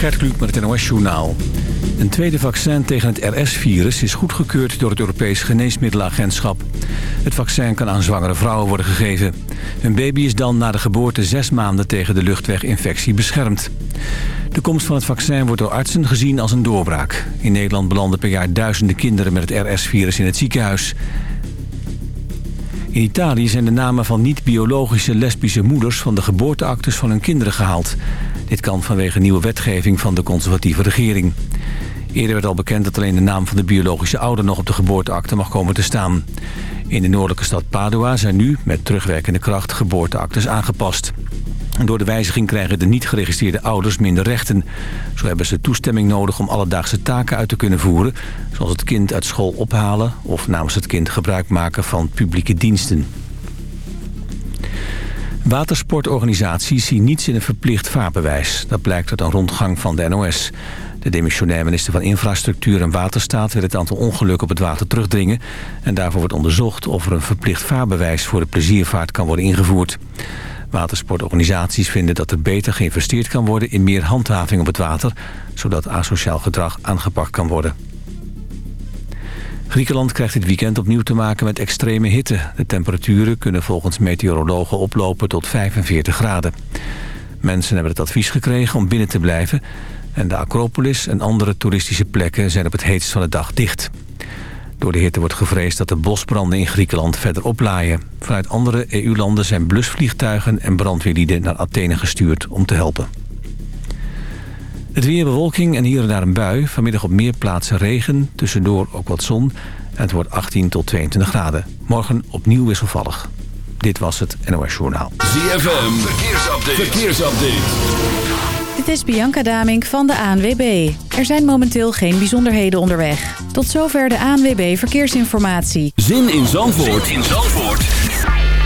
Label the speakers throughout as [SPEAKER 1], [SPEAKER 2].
[SPEAKER 1] Gert met het NOS-journaal. Een tweede vaccin tegen het RS-virus is goedgekeurd door het Europees Geneesmiddelenagentschap. Het vaccin kan aan zwangere vrouwen worden gegeven. Een baby is dan na de geboorte zes maanden tegen de luchtweginfectie beschermd. De komst van het vaccin wordt door artsen gezien als een doorbraak. In Nederland belanden per jaar duizenden kinderen met het RS-virus in het ziekenhuis. In Italië zijn de namen van niet-biologische lesbische moeders... van de geboorteactes van hun kinderen gehaald. Dit kan vanwege nieuwe wetgeving van de conservatieve regering. Eerder werd al bekend dat alleen de naam van de biologische ouder... nog op de geboorteakte mag komen te staan. In de noordelijke stad Padua zijn nu, met terugwerkende kracht... geboorteactes aangepast. Door de wijziging krijgen de niet geregistreerde ouders minder rechten. Zo hebben ze toestemming nodig om alledaagse taken uit te kunnen voeren... zoals het kind uit school ophalen of namens het kind gebruik maken van publieke diensten. Watersportorganisaties zien niets in een verplicht vaarbewijs. Dat blijkt uit een rondgang van de NOS. De demissionair minister van Infrastructuur en Waterstaat... wil het aantal ongelukken op het water terugdringen... en daarvoor wordt onderzocht of er een verplicht vaarbewijs... voor de pleziervaart kan worden ingevoerd. Watersportorganisaties vinden dat er beter geïnvesteerd kan worden... in meer handhaving op het water... zodat asociaal gedrag aangepakt kan worden. Griekenland krijgt dit weekend opnieuw te maken met extreme hitte. De temperaturen kunnen volgens meteorologen oplopen tot 45 graden. Mensen hebben het advies gekregen om binnen te blijven... en de Acropolis en andere toeristische plekken zijn op het heetst van de dag dicht. Door de hitte wordt gevreesd dat de bosbranden in Griekenland verder oplaaien. Vanuit andere EU-landen zijn blusvliegtuigen en brandweerlieden naar Athene gestuurd om te helpen. Het weer bewolking en hier en daar een bui. Vanmiddag op meer plaatsen regen, tussendoor ook wat zon. En het wordt 18 tot 22 graden. Morgen opnieuw wisselvallig. Dit was het NOS Journaal.
[SPEAKER 2] ZFM, verkeersupdate. verkeersupdate.
[SPEAKER 3] Dit is Bianca Damink van de ANWB. Er zijn momenteel geen bijzonderheden onderweg. Tot zover de ANWB Verkeersinformatie.
[SPEAKER 2] Zin in Zandvoort, zin in Zandvoort.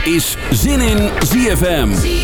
[SPEAKER 2] is Zin in ZFM.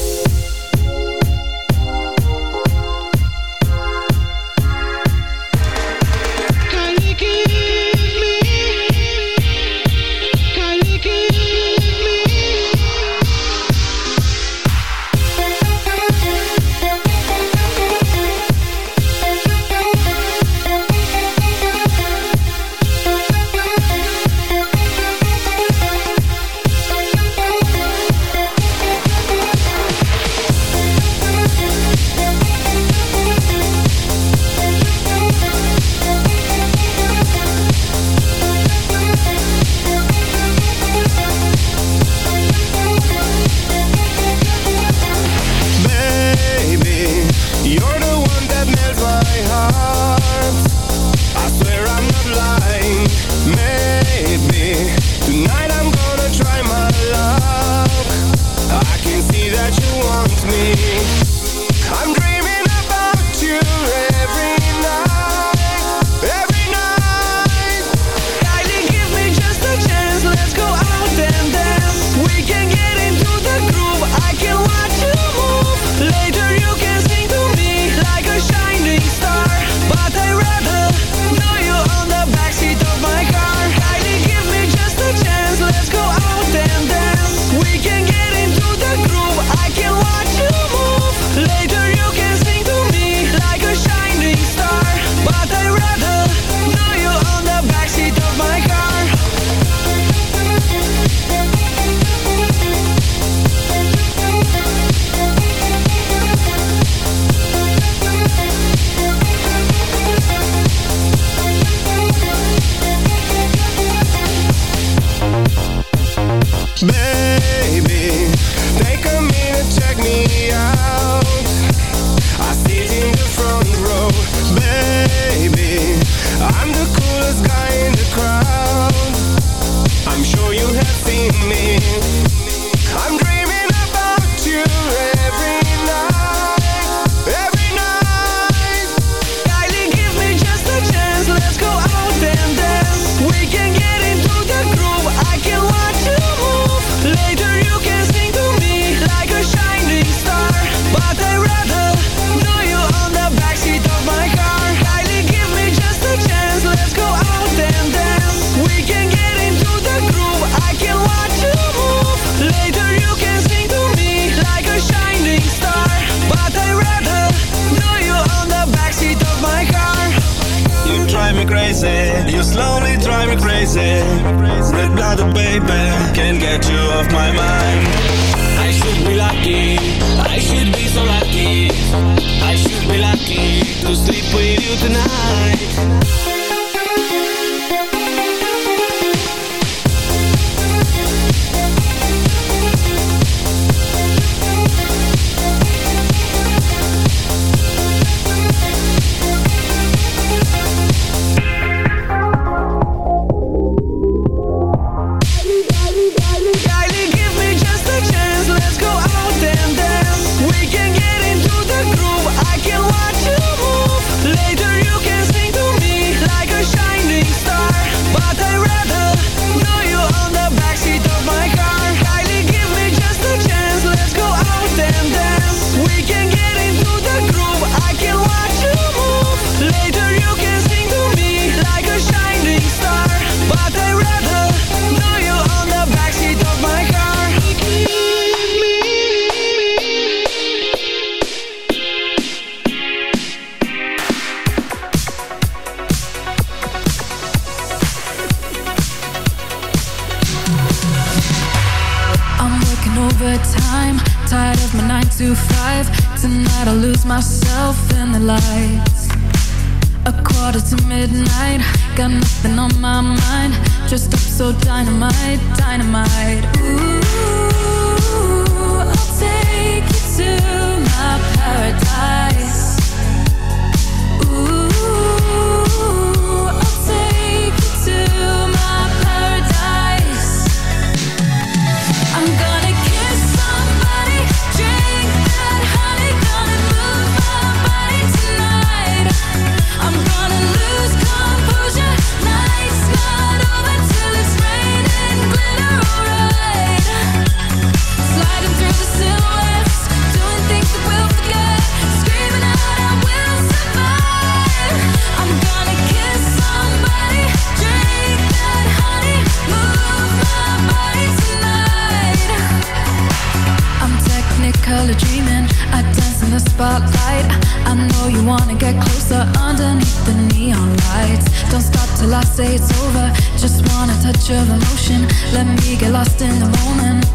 [SPEAKER 4] girl a dreaming
[SPEAKER 5] I dance in the spotlight. I
[SPEAKER 6] know you wanna get closer Underneath the neon lights. Don't stop till I say it's over. Just want a touch of emotion. Let me get lost in the moment.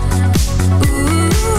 [SPEAKER 6] Ooh.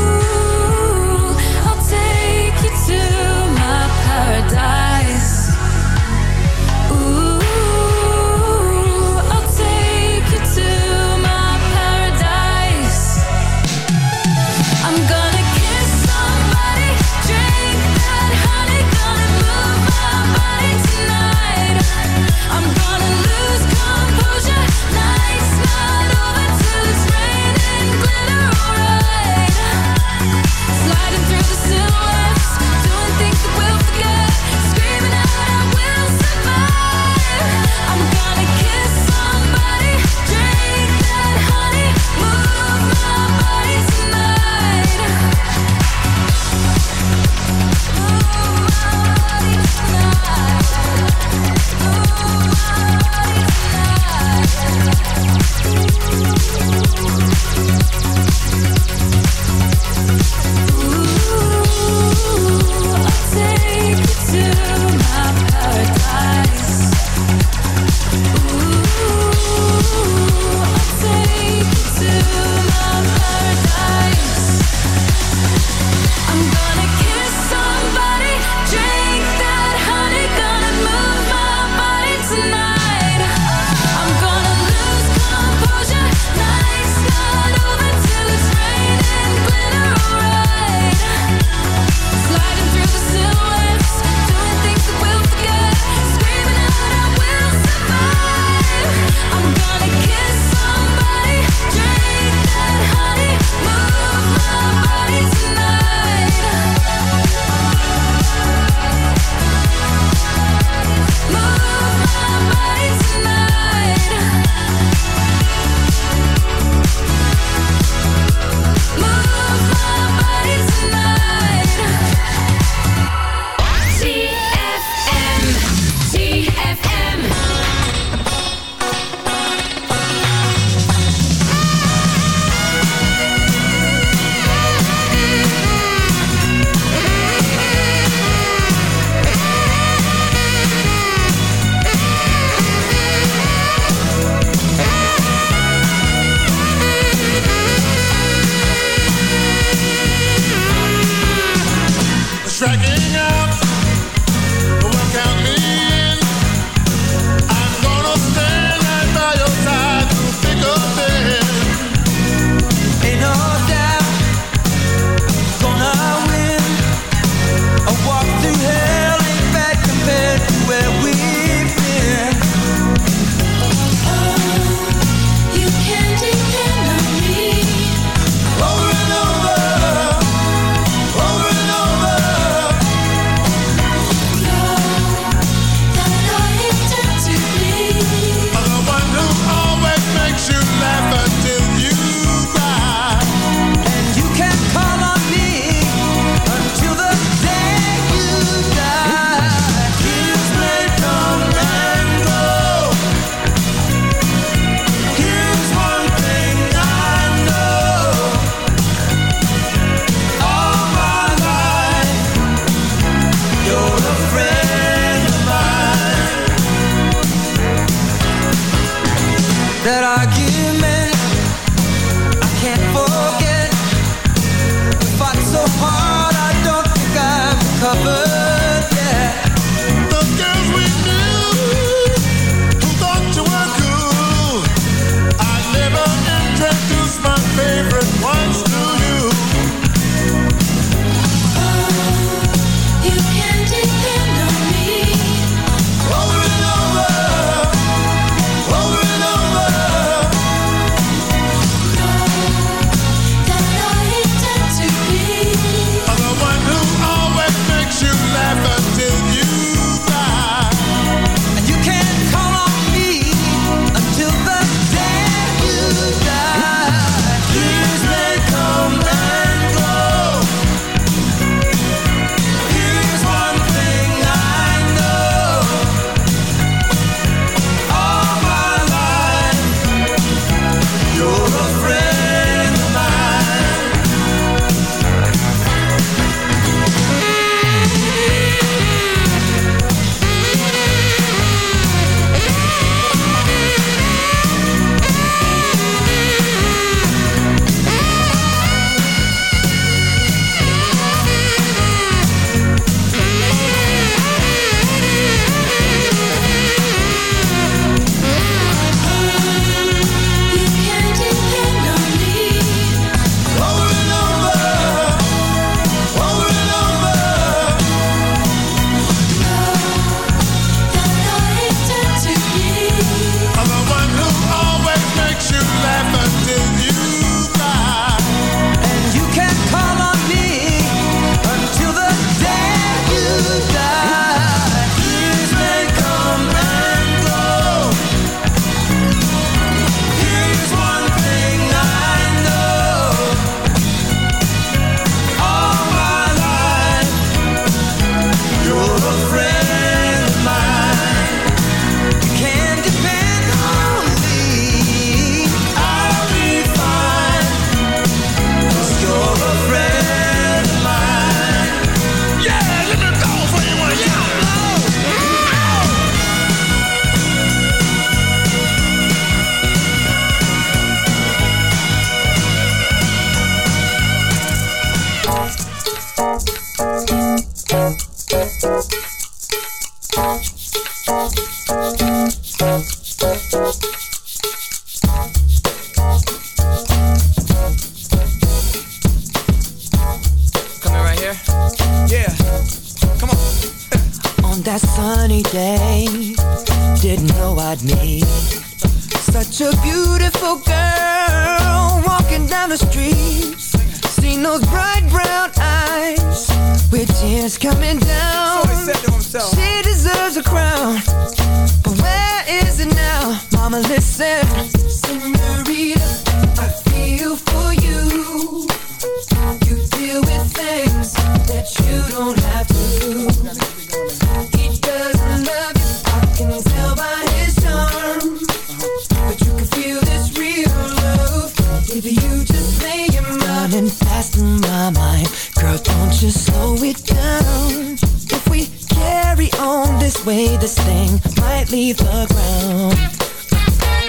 [SPEAKER 6] In my mind, girl, don't you slow it down. If we carry on this way, this thing might leave the ground.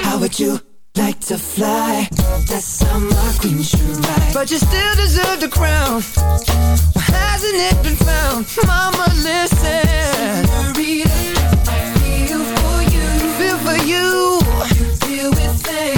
[SPEAKER 6] How would you? Like to fly, that's how my queen should ride. But you still deserve the crown. Well, hasn't it been found? Mama, listen. Senorita, I feel for you. Feel for you. You deal with things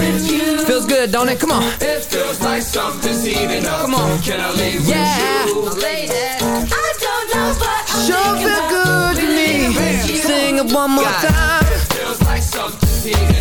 [SPEAKER 6] Feels good, don't it? Come on.
[SPEAKER 7] It feels like something's heating up.
[SPEAKER 6] Come on.
[SPEAKER 7] Can I leave
[SPEAKER 6] Yeah.
[SPEAKER 7] with you?
[SPEAKER 6] I don't know, but sure feel good to me. Sing it one more time.
[SPEAKER 7] Feels like something's heating up.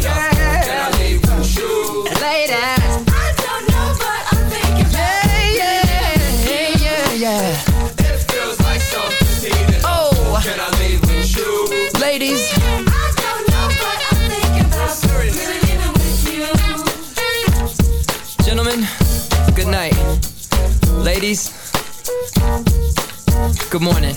[SPEAKER 6] Good morning.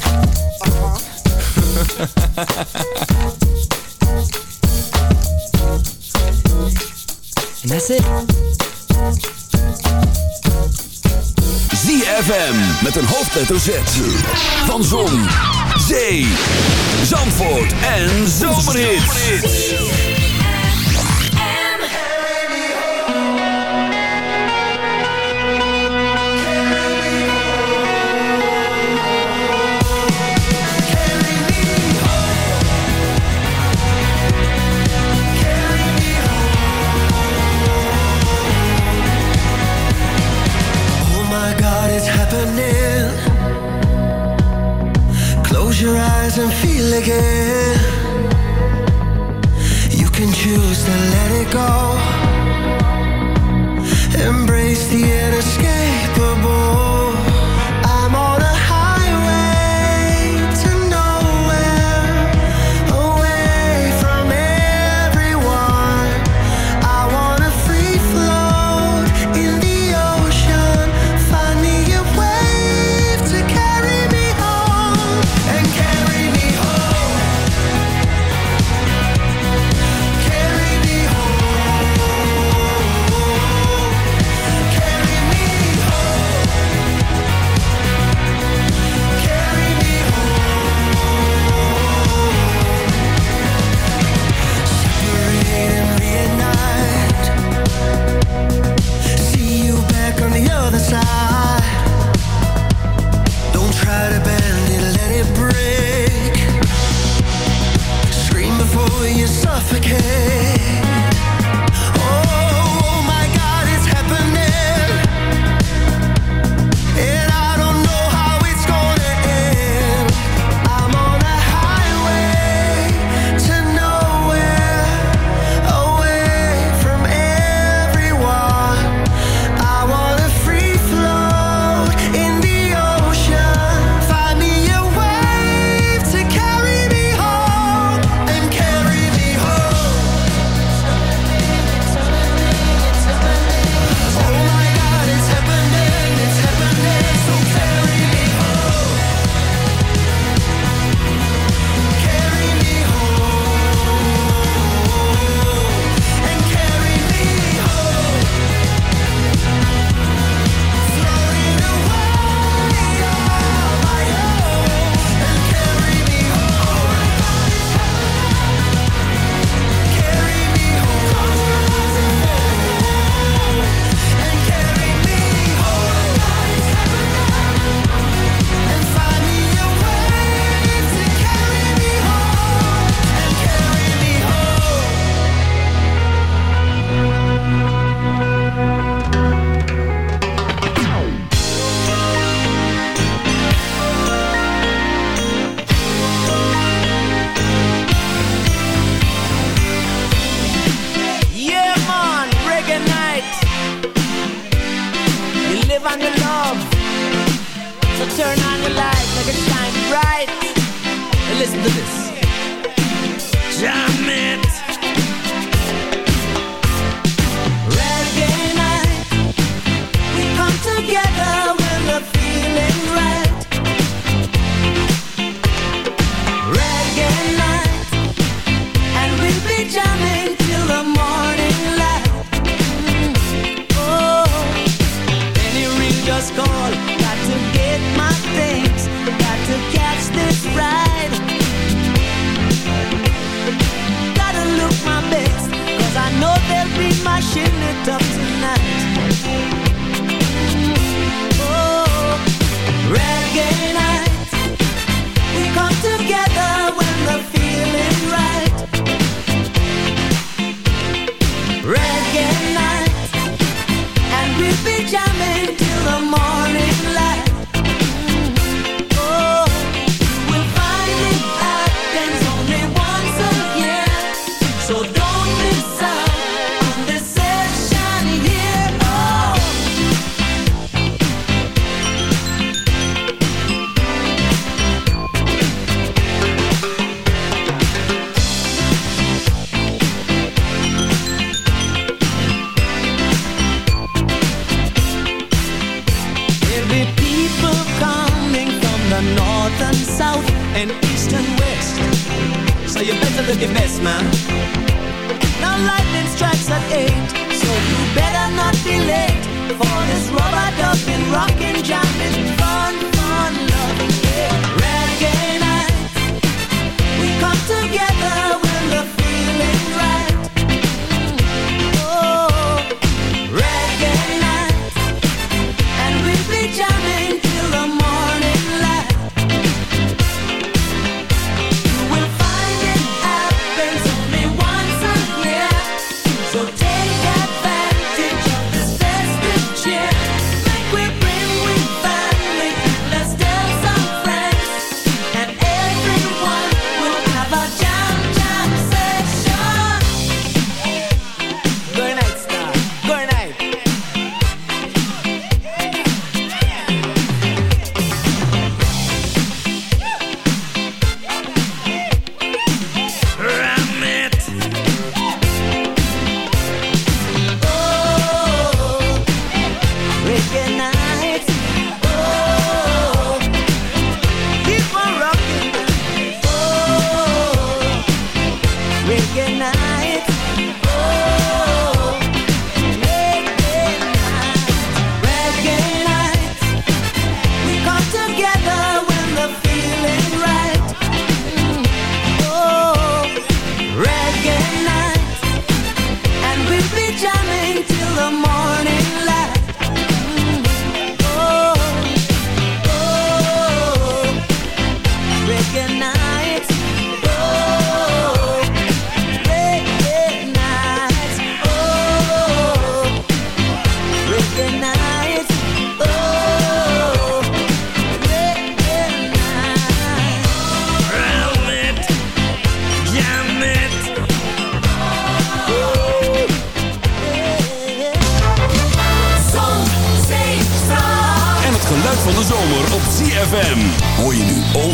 [SPEAKER 6] it.
[SPEAKER 2] ZFM met een hoofdletter. Van Zon, Zee, Zandvoort en Zomerhits.
[SPEAKER 8] Happening. Close your eyes and feel again. You can choose to let it go.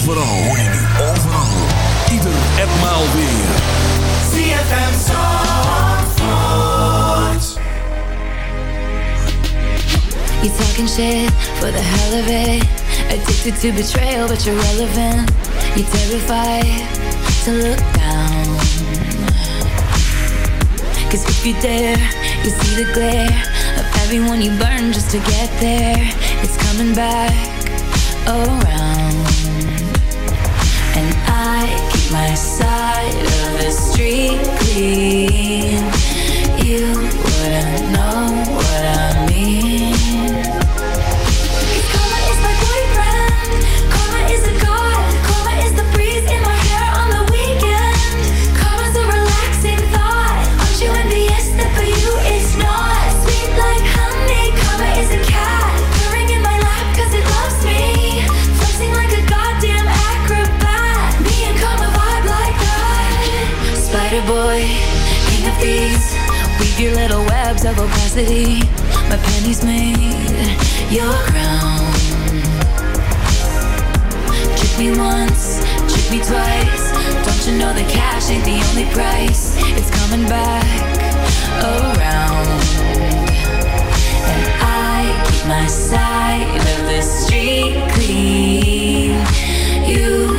[SPEAKER 2] overal. Hoor je nu overal. Ieder en maal weer.
[SPEAKER 6] Zandvoort.
[SPEAKER 5] You talking shit for the hell of it. Addicted to betrayal, but you're relevant. You terrified to look down. Cause if you dare, you see the glare of everyone you burn just to get there. It's coming back around my side of the street clean. You wouldn't know what I'm waves of opacity. My pennies made your crown. Trick me once, trick me twice. Don't you know that cash ain't the only price? It's coming back around. And I keep my side of the street clean. You.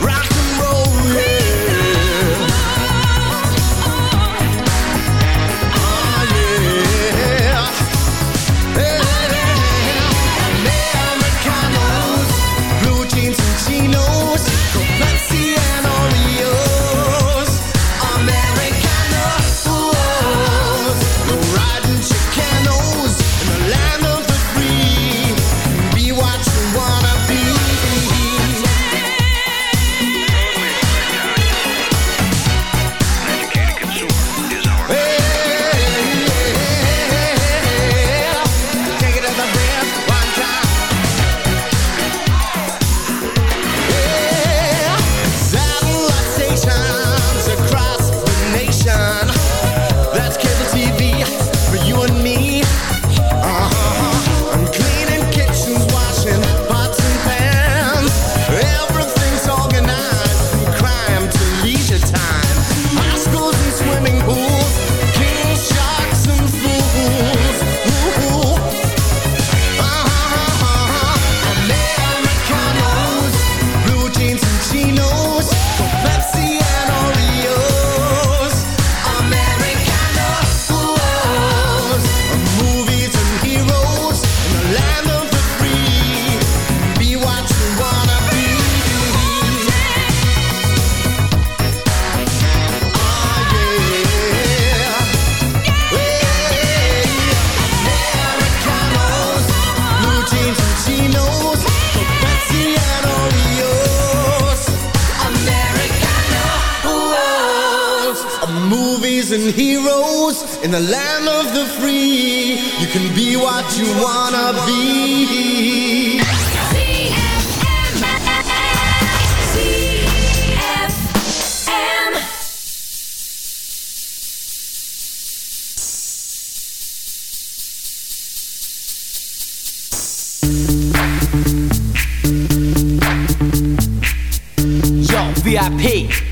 [SPEAKER 9] Rock You can be what you wanna be.
[SPEAKER 10] Yo, VIP.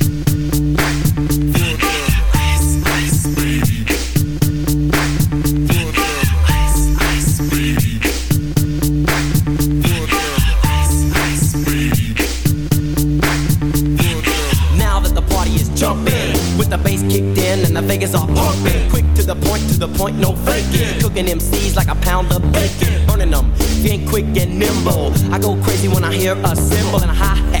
[SPEAKER 10] The point, no faking. Cooking MCs like a pound of bacon. Burning them, being quick and nimble. I go crazy when I hear a cymbal and a hi hat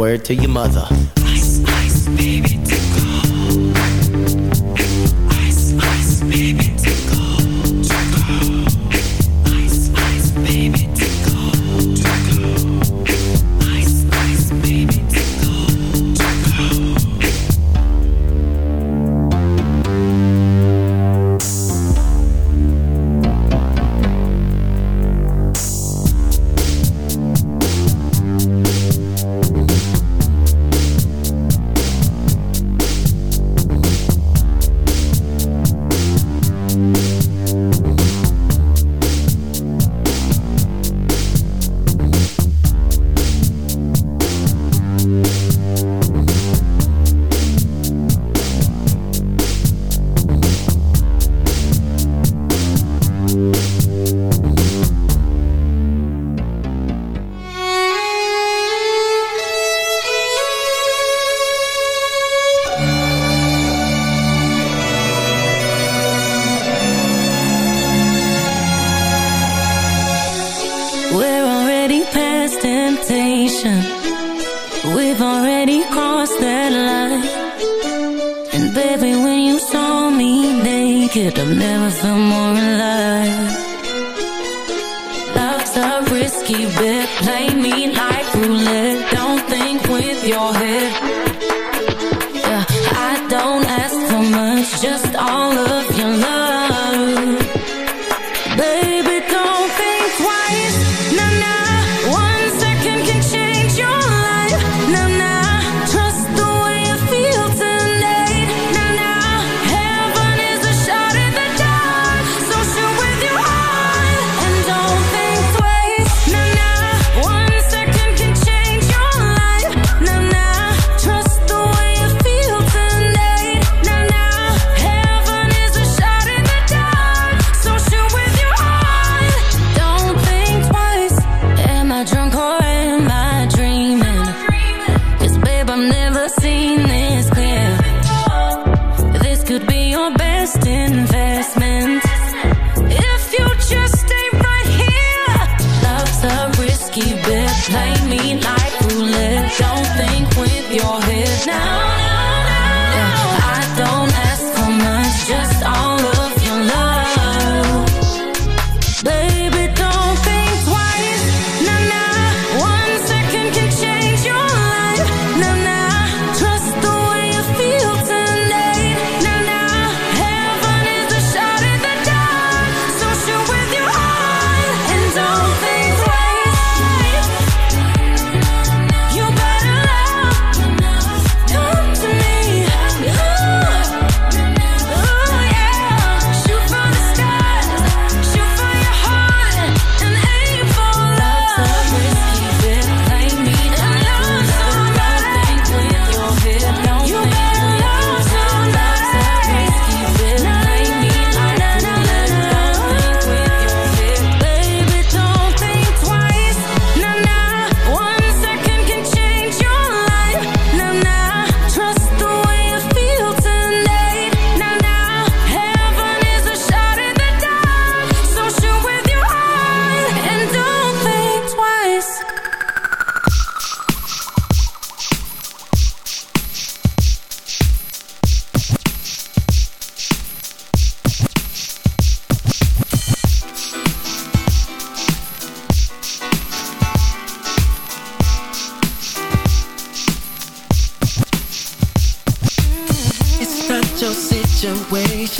[SPEAKER 10] Word to your mother.
[SPEAKER 11] Ice, ice, baby,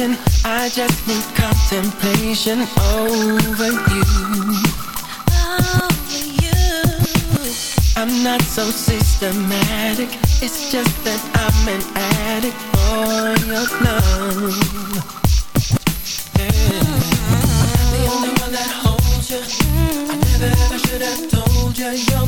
[SPEAKER 5] temptation
[SPEAKER 12] I just need contemplation over you.
[SPEAKER 11] Over you. I'm not so systematic. It's just that I'm an addict for your love. Yeah. The only one that holds you I never ever should have told you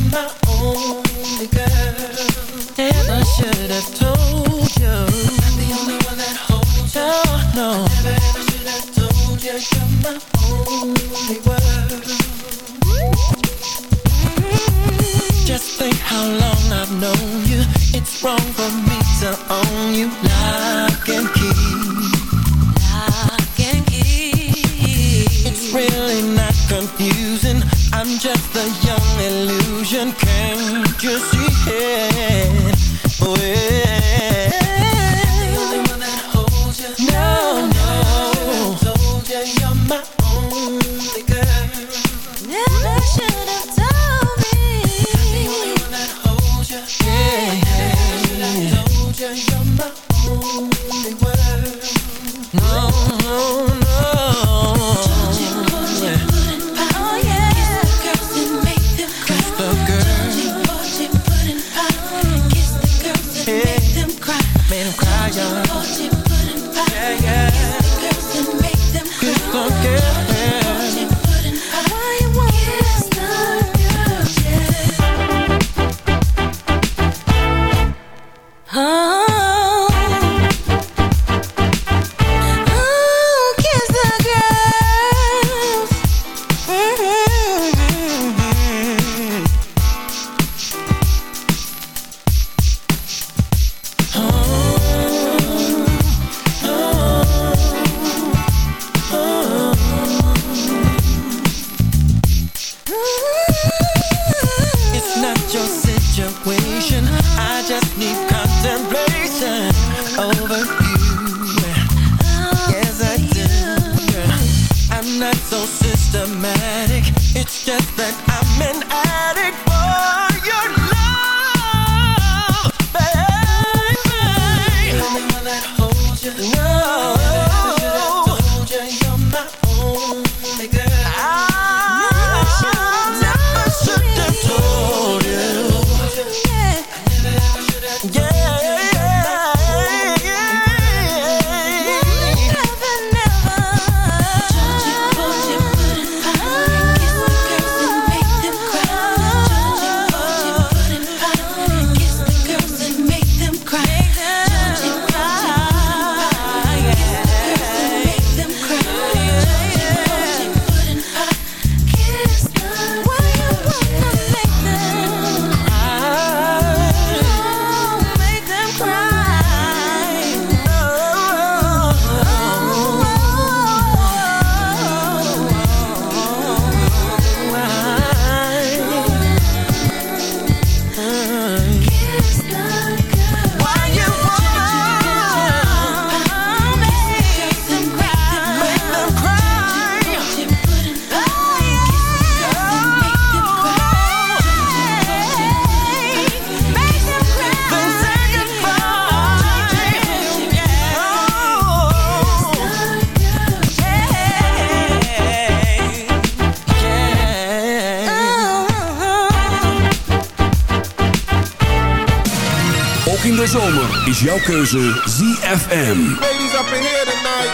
[SPEAKER 2] jouw keuze ZFM.
[SPEAKER 13] Ladies up in here tonight.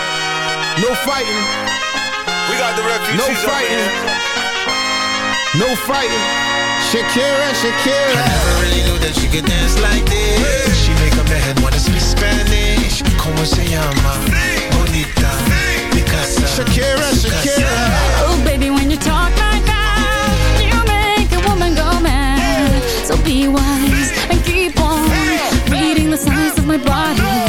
[SPEAKER 13] No fighting. We got the refugees No fighting. No fighting. Shakira, Shakira.
[SPEAKER 14] I never really knew that she could dance like this. She make up her head wanna speak Spanish. Como se llama? Bonita. Picasa.
[SPEAKER 13] Shakira, Shakira.
[SPEAKER 15] Oh, baby, when you talk like that, you make a woman go mad. So be wise my body.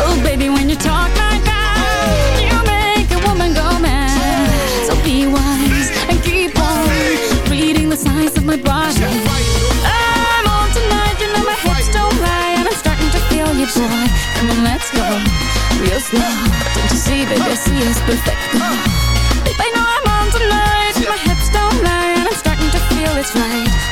[SPEAKER 15] Oh, baby, when you talk like that, you make a woman go mad. So be wise and keep on reading the signs of my body. I'm on tonight, you know my hips don't lie, and I'm starting to feel you, boy. Come on, let's go, real slow. Don't see it's perfect. Babe, I know I'm on tonight, my hips don't lie, and I'm starting to feel it's right.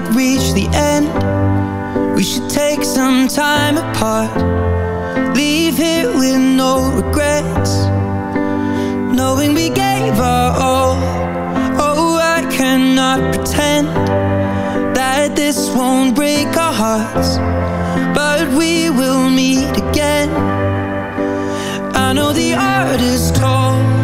[SPEAKER 8] not reach the end. We should take some time apart. Leave here with no regrets. Knowing we gave our all. Oh, I cannot pretend That this won't break our hearts. But we will meet again. I know the art is tall.